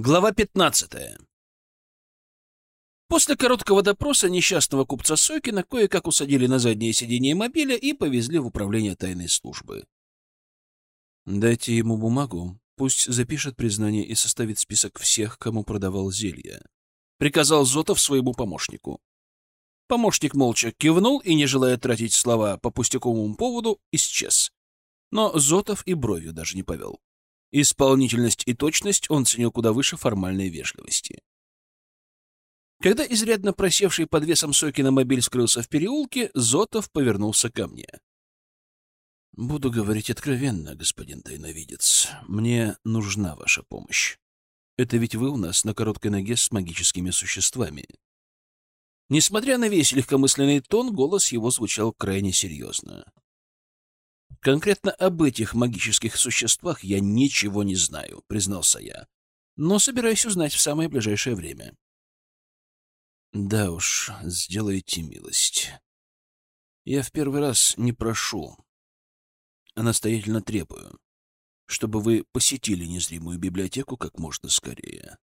Глава 15. После короткого допроса несчастного купца Сойкина кое-как усадили на заднее сиденье мобиля и повезли в управление тайной службы. «Дайте ему бумагу, пусть запишет признание и составит список всех, кому продавал зелья», — приказал Зотов своему помощнику. Помощник молча кивнул и, не желая тратить слова по пустяковому поводу, исчез. Но Зотов и бровью даже не повел. Исполнительность и точность он ценил куда выше формальной вежливости. Когда изрядно просевший под весом Сокина мобиль скрылся в переулке, Зотов повернулся ко мне. «Буду говорить откровенно, господин тайновидец. Мне нужна ваша помощь. Это ведь вы у нас на короткой ноге с магическими существами». Несмотря на весь легкомысленный тон, голос его звучал крайне серьезно. Конкретно об этих магических существах я ничего не знаю, признался я, но собираюсь узнать в самое ближайшее время. Да уж, сделайте милость. Я в первый раз не прошу, а настоятельно требую, чтобы вы посетили незримую библиотеку как можно скорее.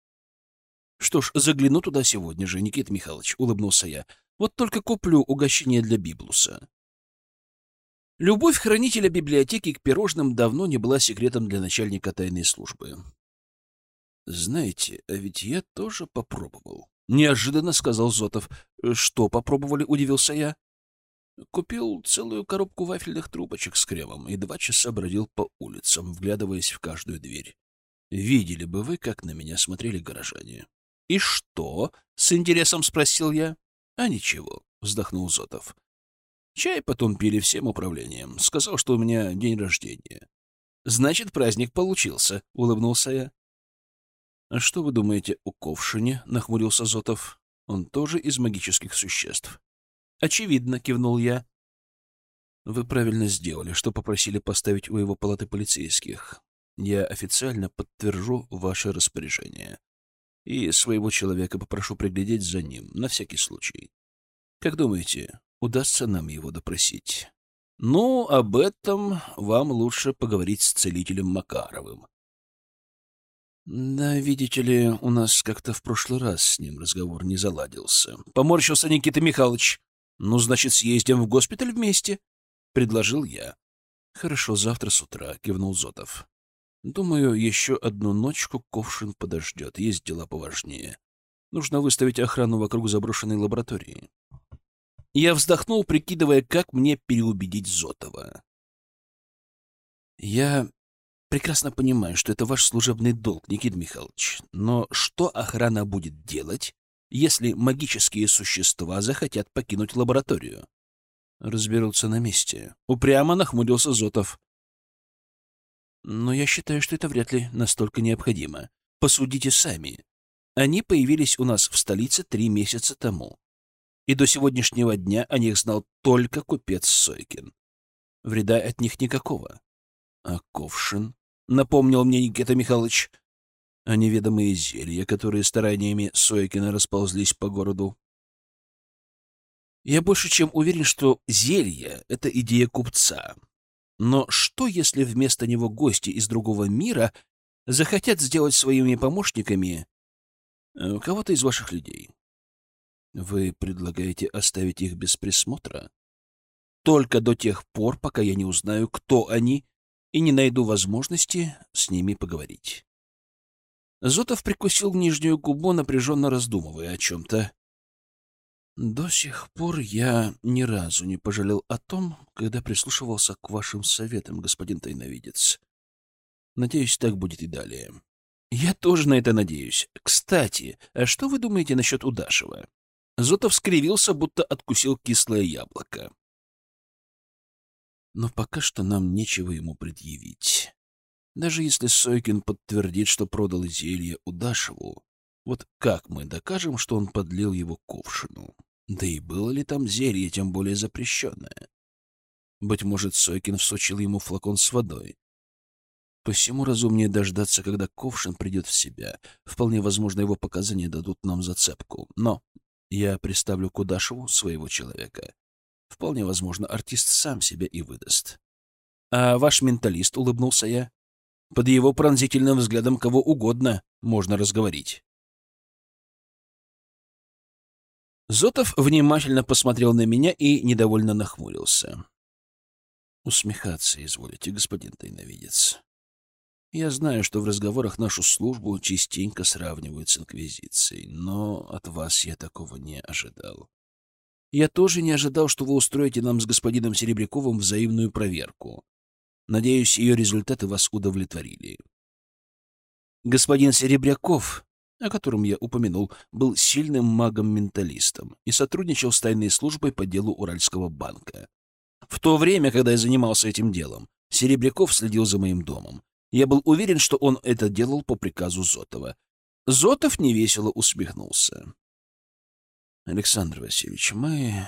Что ж, загляну туда сегодня же, Никита Михайлович, улыбнулся я. Вот только куплю угощение для Библуса. Любовь хранителя библиотеки к пирожным давно не была секретом для начальника тайной службы. «Знаете, а ведь я тоже попробовал», — неожиданно сказал Зотов. «Что попробовали?» — удивился я. Купил целую коробку вафельных трубочек с кремом и два часа бродил по улицам, вглядываясь в каждую дверь. Видели бы вы, как на меня смотрели горожане. «И что?» — с интересом спросил я. «А ничего», — вздохнул Зотов. Чай потом пили всем управлением. Сказал, что у меня день рождения. Значит, праздник получился, — улыбнулся я. — А что вы думаете о ковшине? — нахмурился Зотов. — Он тоже из магических существ. — Очевидно, — кивнул я. — Вы правильно сделали, что попросили поставить у его палаты полицейских. Я официально подтвержу ваше распоряжение. И своего человека попрошу приглядеть за ним, на всякий случай. Как думаете, удастся нам его допросить. Ну, об этом вам лучше поговорить с целителем Макаровым. Да, видите ли, у нас как-то в прошлый раз с ним разговор не заладился. Поморщился Никита Михайлович. Ну, значит, съездим в госпиталь вместе, — предложил я. Хорошо, завтра с утра, — кивнул Зотов. Думаю, еще одну ночку Ковшин подождет. Есть дела поважнее. Нужно выставить охрану вокруг заброшенной лаборатории. Я вздохнул, прикидывая, как мне переубедить Зотова. Я прекрасно понимаю, что это ваш служебный долг, Никита Михайлович. Но что охрана будет делать, если магические существа захотят покинуть лабораторию? Разберутся на месте. Упрямо нахмурился Зотов. Но я считаю, что это вряд ли настолько необходимо. Посудите сами. Они появились у нас в столице три месяца тому и до сегодняшнего дня о них знал только купец Сойкин. Вреда от них никакого. А ковшин, напомнил мне Никита Михайлович, а неведомые зелья, которые стараниями Сойкина расползлись по городу. Я больше чем уверен, что зелье — это идея купца. Но что, если вместо него гости из другого мира захотят сделать своими помощниками э, кого-то из ваших людей? Вы предлагаете оставить их без присмотра? Только до тех пор, пока я не узнаю, кто они, и не найду возможности с ними поговорить. Зотов прикусил нижнюю губу, напряженно раздумывая о чем-то. До сих пор я ни разу не пожалел о том, когда прислушивался к вашим советам, господин тайновидец. Надеюсь, так будет и далее. Я тоже на это надеюсь. Кстати, а что вы думаете насчет Удашева? Зотов скривился, будто откусил кислое яблоко. Но пока что нам нечего ему предъявить. Даже если Сойкин подтвердит, что продал зелье Удашеву, вот как мы докажем, что он подлил его ковшину? Да и было ли там зелье, тем более запрещенное? Быть может, Сойкин всучил ему флакон с водой. Посему разумнее дождаться, когда Ковшин придет в себя. Вполне возможно, его показания дадут нам зацепку. Но я представлю Кудашеву своего человека. Вполне возможно, артист сам себя и выдаст. — А ваш менталист, — улыбнулся я. Под его пронзительным взглядом кого угодно можно разговорить. Зотов внимательно посмотрел на меня и недовольно нахмурился. «Усмехаться изволите, господин тайновидец. Я знаю, что в разговорах нашу службу частенько сравнивают с Инквизицией, но от вас я такого не ожидал. Я тоже не ожидал, что вы устроите нам с господином Серебряковым взаимную проверку. Надеюсь, ее результаты вас удовлетворили. Господин Серебряков, о котором я упомянул, был сильным магом-менталистом и сотрудничал с тайной службой по делу Уральского банка. В то время, когда я занимался этим делом, Серебряков следил за моим домом. Я был уверен, что он это делал по приказу Зотова. Зотов невесело усмехнулся. Александр Васильевич, мы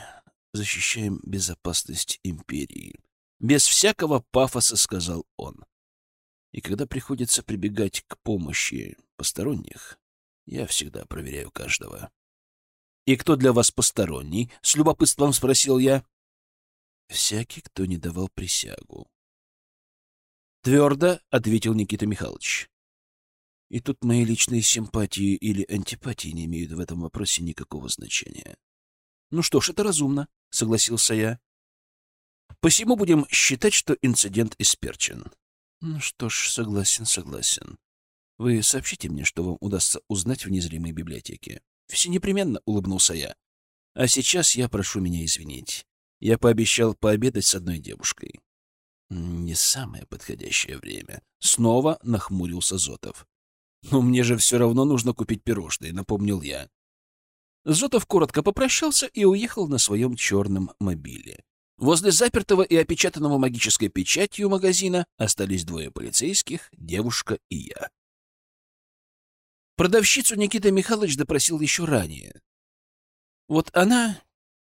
защищаем безопасность империи. Без всякого пафоса сказал он. И когда приходится прибегать к помощи посторонних, я всегда проверяю каждого. «И кто для вас посторонний?» — с любопытством спросил я. «Всякий, кто не давал присягу». Твердо ответил Никита Михайлович. И тут мои личные симпатии или антипатии не имеют в этом вопросе никакого значения. Ну что ж, это разумно, согласился я. Посему будем считать, что инцидент исперчен. Ну что ж, согласен, согласен. Вы сообщите мне, что вам удастся узнать в незримой библиотеке. Все непременно, улыбнулся я. А сейчас я прошу меня извинить. Я пообещал пообедать с одной девушкой. Не самое подходящее время. Снова нахмурился Зотов. «Но мне же все равно нужно купить пирожные», — напомнил я. Зотов коротко попрощался и уехал на своем черном мобиле. Возле запертого и опечатанного магической печатью магазина остались двое полицейских, девушка и я. Продавщицу Никита Михайлович допросил еще ранее. Вот она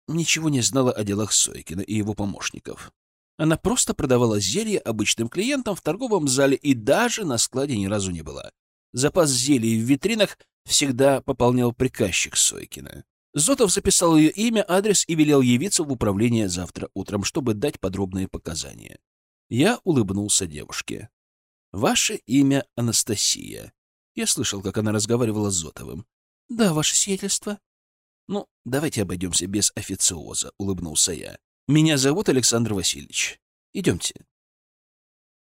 ничего не знала о делах Сойкина и его помощников. Она просто продавала зелье обычным клиентам в торговом зале и даже на складе ни разу не была. Запас зелий в витринах всегда пополнял приказчик Сойкина. Зотов записал ее имя, адрес и велел явиться в управление завтра утром, чтобы дать подробные показания. Я улыбнулся девушке. «Ваше имя Анастасия». Я слышал, как она разговаривала с Зотовым. «Да, ваше сиятельство». «Ну, давайте обойдемся без официоза», — улыбнулся я. «Меня зовут Александр Васильевич. Идемте».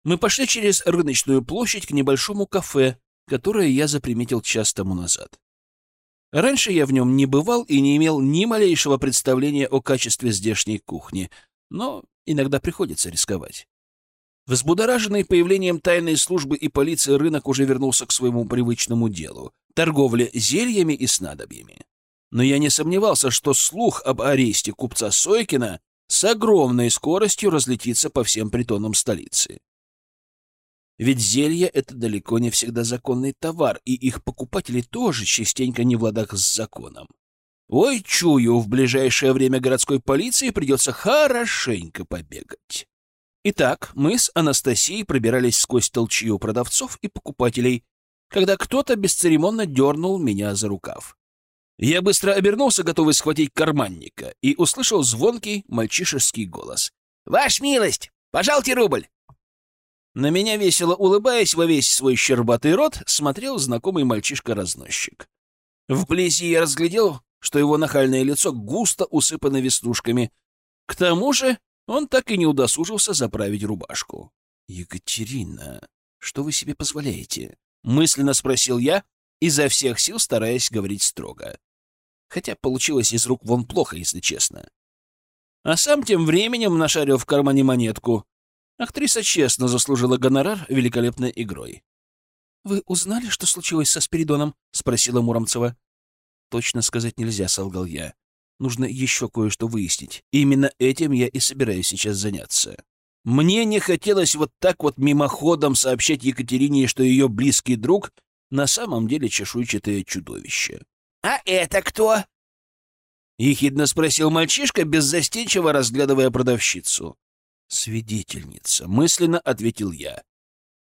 Мы пошли через рыночную площадь к небольшому кафе, которое я заприметил час тому назад. Раньше я в нем не бывал и не имел ни малейшего представления о качестве здешней кухни, но иногда приходится рисковать. Взбудораженный появлением тайной службы и полиции рынок уже вернулся к своему привычному делу — торговле зельями и снадобьями. Но я не сомневался, что слух об аресте купца Сойкина с огромной скоростью разлетится по всем притонам столицы. Ведь зелье — это далеко не всегда законный товар, и их покупатели тоже частенько не в ладах с законом. Ой, чую, в ближайшее время городской полиции придется хорошенько побегать. Итак, мы с Анастасией пробирались сквозь толчью продавцов и покупателей, когда кто-то бесцеремонно дернул меня за рукав. Я быстро обернулся, готовый схватить карманника, и услышал звонкий мальчишеский голос. «Ваш милость! Пожалуйте рубль!» На меня, весело улыбаясь во весь свой щербатый рот, смотрел знакомый мальчишка-разносчик. Вблизи я разглядел, что его нахальное лицо густо усыпано веснушками. К тому же он так и не удосужился заправить рубашку. «Екатерина, что вы себе позволяете?» — мысленно спросил я, изо всех сил стараясь говорить строго. Хотя получилось из рук вон плохо, если честно. А сам тем временем нашарил в кармане монетку. Актриса честно заслужила гонорар великолепной игрой. «Вы узнали, что случилось со Спиридоном?» — спросила Муромцева. «Точно сказать нельзя», — солгал я. «Нужно еще кое-что выяснить. Именно этим я и собираюсь сейчас заняться». Мне не хотелось вот так вот мимоходом сообщать Екатерине, что ее близкий друг на самом деле чешуйчатое чудовище. «А это кто?» — ехидно спросил мальчишка, беззастенчиво разглядывая продавщицу свидетельница, мысленно ответил я.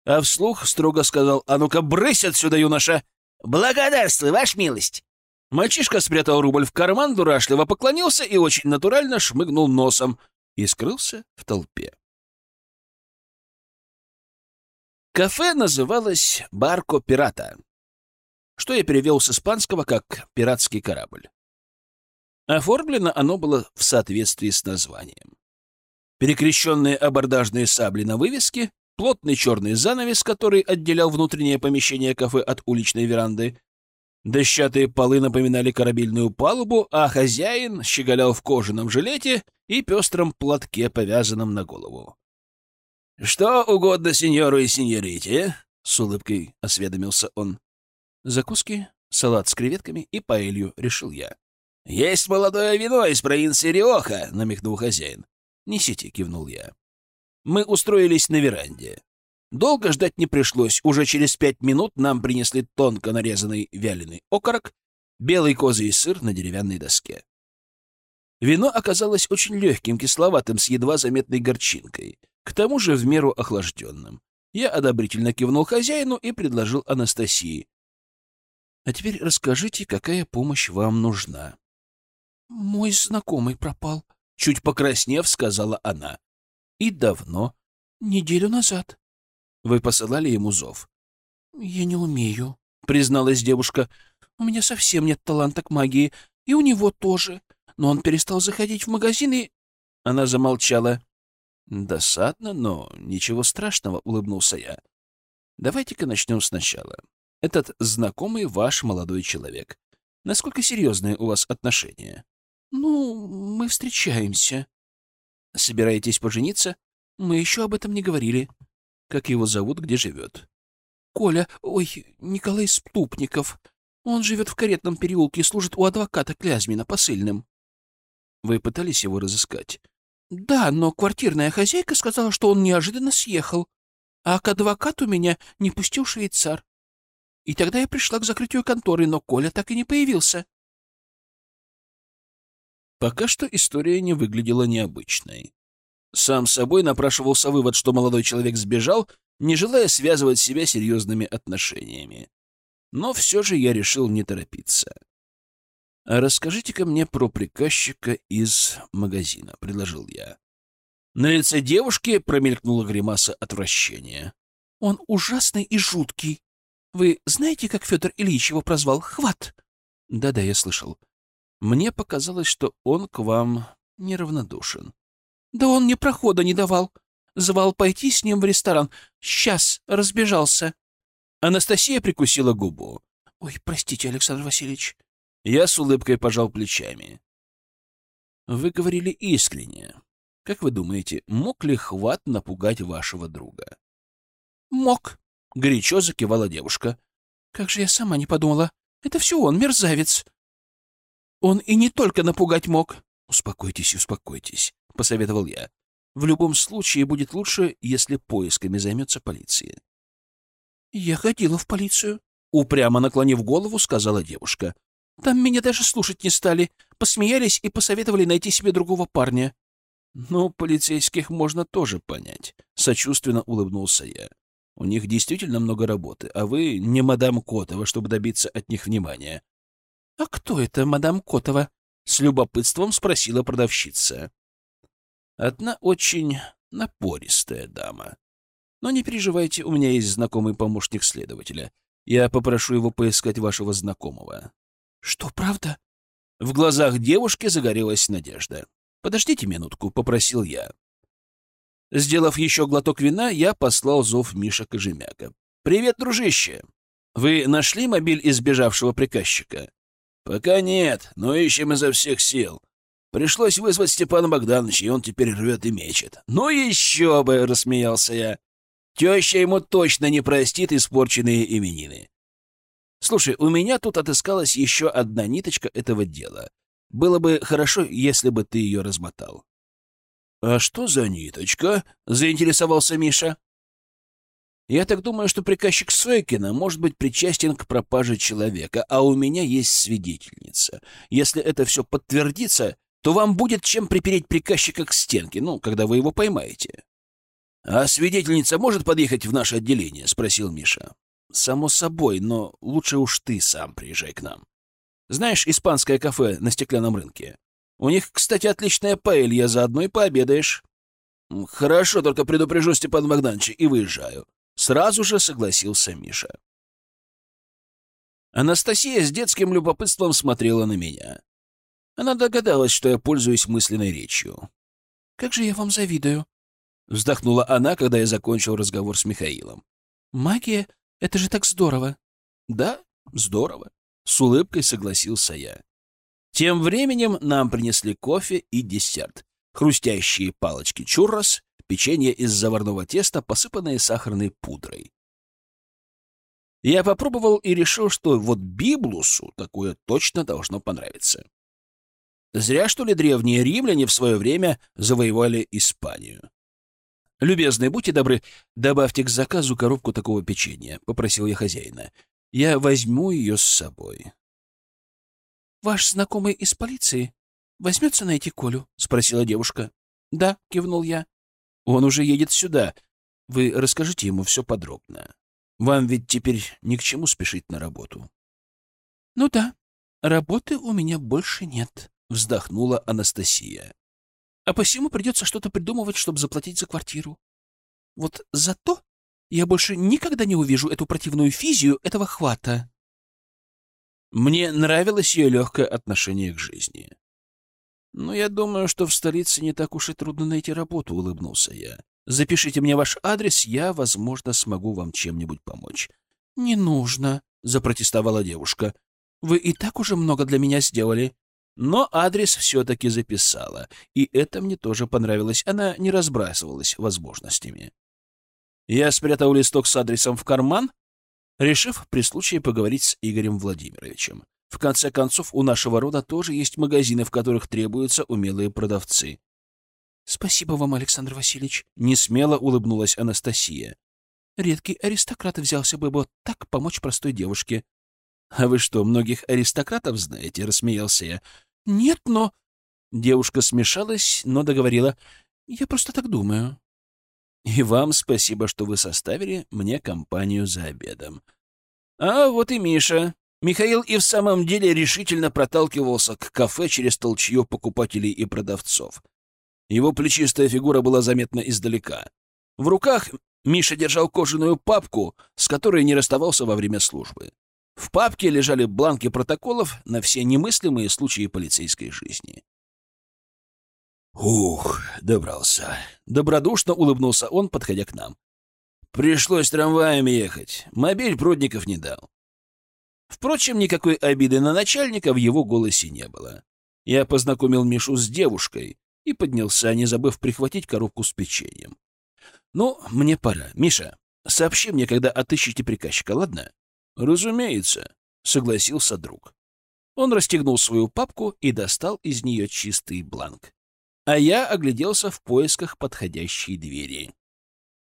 А вслух строго сказал, а ну-ка, брысь отсюда, юноша! Благодарствуй, ваш милость! Мальчишка спрятал рубль в карман, дурашливо поклонился и очень натурально шмыгнул носом и скрылся в толпе. Кафе называлось «Барко Пирата», что я перевел с испанского как «пиратский корабль». Оформлено оно было в соответствии с названием. Перекрещенные абордажные сабли на вывеске, плотный черный занавес, который отделял внутреннее помещение кафе от уличной веранды, Дощатые полы напоминали корабельную палубу, а хозяин щеголял в кожаном жилете и пестром платке, повязанном на голову. — Что угодно сеньору и сеньорите? — с улыбкой осведомился он. — Закуски, салат с креветками и паэлью, — решил я. — Есть молодое вино из провинции Риоха, — намекнул хозяин. — Несите, — кивнул я. Мы устроились на веранде. Долго ждать не пришлось. Уже через пять минут нам принесли тонко нарезанный вяленый окорок, белый козий сыр на деревянной доске. Вино оказалось очень легким, кисловатым, с едва заметной горчинкой, к тому же в меру охлажденным. Я одобрительно кивнул хозяину и предложил Анастасии. «А теперь расскажите, какая помощь вам нужна?» «Мой знакомый пропал», — чуть покраснев, сказала она. «И давно?» «Неделю назад». Вы посылали ему зов? — Я не умею, — призналась девушка. — У меня совсем нет таланта к магии, и у него тоже. Но он перестал заходить в магазин и... Она замолчала. — Досадно, но ничего страшного, — улыбнулся я. — Давайте-ка начнем сначала. Этот знакомый ваш молодой человек. Насколько серьезные у вас отношения? — Ну, мы встречаемся. — Собираетесь пожениться? Мы еще об этом не говорили. Как его зовут, где живет? Коля, ой, Николай Ступников. Он живет в каретном переулке и служит у адвоката Клязьмина посыльным. Вы пытались его разыскать? Да, но квартирная хозяйка сказала, что он неожиданно съехал. А к адвокату меня не пустил швейцар. И тогда я пришла к закрытию конторы, но Коля так и не появился. Пока что история не выглядела необычной. Сам собой напрашивался вывод, что молодой человек сбежал, не желая связывать себя серьезными отношениями. Но все же я решил не торопиться. «А расскажите-ка мне про приказчика из магазина», — предложил я. На лице девушки промелькнула гримаса отвращения. «Он ужасный и жуткий. Вы знаете, как Федор Ильич его прозвал? Хват!» «Да-да, я слышал. Мне показалось, что он к вам неравнодушен». Да он мне прохода не давал. Звал пойти с ним в ресторан. Сейчас разбежался. Анастасия прикусила губу. Ой, простите, Александр Васильевич. Я с улыбкой пожал плечами. Вы говорили искренне. Как вы думаете, мог ли хват напугать вашего друга? Мог, горячо закивала девушка. Как же я сама не подумала. Это все он, мерзавец. Он и не только напугать мог. Успокойтесь, успокойтесь. — посоветовал я. «В любом случае будет лучше, если поисками займется полиция». «Я ходила в полицию», — упрямо наклонив голову, сказала девушка. «Там меня даже слушать не стали, посмеялись и посоветовали найти себе другого парня». «Ну, полицейских можно тоже понять», — сочувственно улыбнулся я. «У них действительно много работы, а вы не мадам Котова, чтобы добиться от них внимания». «А кто это мадам Котова?» — с любопытством спросила продавщица. Одна очень напористая дама. Но не переживайте, у меня есть знакомый помощник следователя. Я попрошу его поискать вашего знакомого. Что, правда? В глазах девушки загорелась надежда. Подождите минутку, попросил я. Сделав еще глоток вина, я послал зов Миша Кожемяка. «Привет, дружище! Вы нашли мобиль избежавшего приказчика?» «Пока нет, но ищем изо всех сил. Пришлось вызвать Степана Богдановича, и он теперь рвет и мечет. «Ну еще бы!» — рассмеялся я. «Теща ему точно не простит испорченные именины». «Слушай, у меня тут отыскалась еще одна ниточка этого дела. Было бы хорошо, если бы ты ее размотал». «А что за ниточка?» — заинтересовался Миша. «Я так думаю, что приказчик Сойкина может быть причастен к пропаже человека, а у меня есть свидетельница. Если это все подтвердится, то вам будет чем припереть приказчика к стенке, ну, когда вы его поймаете. — А свидетельница может подъехать в наше отделение? — спросил Миша. — Само собой, но лучше уж ты сам приезжай к нам. Знаешь испанское кафе на стеклянном рынке? У них, кстати, отличная паэлья, заодно и пообедаешь. — Хорошо, только предупрежу Степана Богдановича и выезжаю. Сразу же согласился Миша. Анастасия с детским любопытством смотрела на меня. Она догадалась, что я пользуюсь мысленной речью. «Как же я вам завидую!» — вздохнула она, когда я закончил разговор с Михаилом. «Магия — это же так здорово!» «Да, здорово!» — с улыбкой согласился я. Тем временем нам принесли кофе и десерт. Хрустящие палочки чуррос, печенье из заварного теста, посыпанное сахарной пудрой. Я попробовал и решил, что вот Библусу такое точно должно понравиться. Зря, что ли, древние римляне в свое время завоевали Испанию. «Любезные, будьте добры, добавьте к заказу коробку такого печенья», — попросил я хозяина. «Я возьму ее с собой». «Ваш знакомый из полиции возьмется найти Колю?» — спросила девушка. «Да», — кивнул я. «Он уже едет сюда. Вы расскажите ему все подробно. Вам ведь теперь ни к чему спешить на работу». «Ну да, работы у меня больше нет», вздохнула Анастасия. А посему придется что-то придумывать, чтобы заплатить за квартиру. Вот зато я больше никогда не увижу эту противную физию этого хвата. Мне нравилось ее легкое отношение к жизни. «Но я думаю, что в столице не так уж и трудно найти работу», — улыбнулся я. «Запишите мне ваш адрес, я, возможно, смогу вам чем-нибудь помочь». «Не нужно», — запротестовала девушка. «Вы и так уже много для меня сделали. Но адрес все-таки записала, и это мне тоже понравилось. Она не разбрасывалась возможностями. Я спрятал листок с адресом в карман, решив при случае поговорить с Игорем Владимировичем. В конце концов, у нашего рода тоже есть магазины, в которых требуются умелые продавцы. — Спасибо вам, Александр Васильевич. — несмело улыбнулась Анастасия. — Редкий аристократ взялся бы вот так помочь простой девушке. «А вы что, многих аристократов знаете?» — рассмеялся я. «Нет, но...» Девушка смешалась, но договорила. «Я просто так думаю». «И вам спасибо, что вы составили мне компанию за обедом». А вот и Миша. Михаил и в самом деле решительно проталкивался к кафе через толчье покупателей и продавцов. Его плечистая фигура была заметна издалека. В руках Миша держал кожаную папку, с которой не расставался во время службы. В папке лежали бланки протоколов на все немыслимые случаи полицейской жизни. «Ух, добрался!» — добродушно улыбнулся он, подходя к нам. «Пришлось трамваем ехать. Мобиль Прудников не дал». Впрочем, никакой обиды на начальника в его голосе не было. Я познакомил Мишу с девушкой и поднялся, не забыв прихватить коробку с печеньем. «Ну, мне пора. Миша, сообщи мне, когда отыщете приказчика, ладно?» «Разумеется», — согласился друг. Он расстегнул свою папку и достал из нее чистый бланк. А я огляделся в поисках подходящей двери.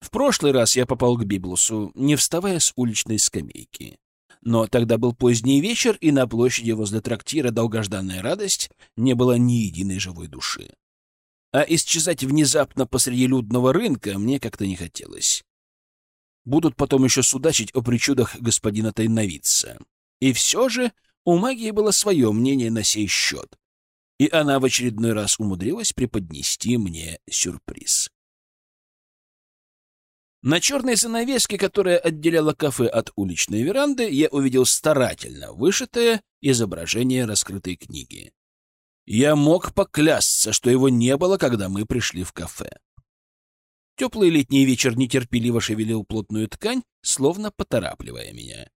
В прошлый раз я попал к Библусу, не вставая с уличной скамейки. Но тогда был поздний вечер, и на площади возле трактира «Долгожданная радость» не было ни единой живой души. А исчезать внезапно посреди людного рынка мне как-то не хотелось. Будут потом еще судачить о причудах господина Тайновица. И все же у магии было свое мнение на сей счет. И она в очередной раз умудрилась преподнести мне сюрприз. На черной занавеске, которая отделяла кафе от уличной веранды, я увидел старательно вышитое изображение раскрытой книги. Я мог поклясться, что его не было, когда мы пришли в кафе. Теплый летний вечер нетерпеливо шевелил плотную ткань, словно поторапливая меня.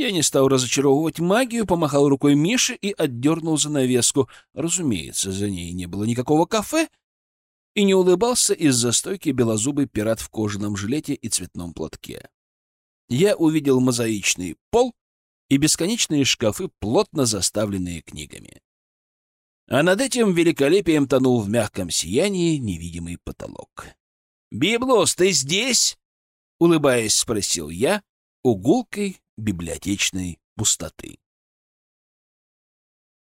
Я не стал разочаровывать магию, помахал рукой Мише и отдернул занавеску. Разумеется, за ней не было никакого кафе, и не улыбался из-за стойки белозубый пират в кожаном жилете и цветном платке. Я увидел мозаичный пол и бесконечные шкафы, плотно заставленные книгами. А над этим великолепием тонул в мягком сиянии невидимый потолок. «Библос, ты здесь?» — улыбаясь, спросил я у гулкой библиотечной пустоты.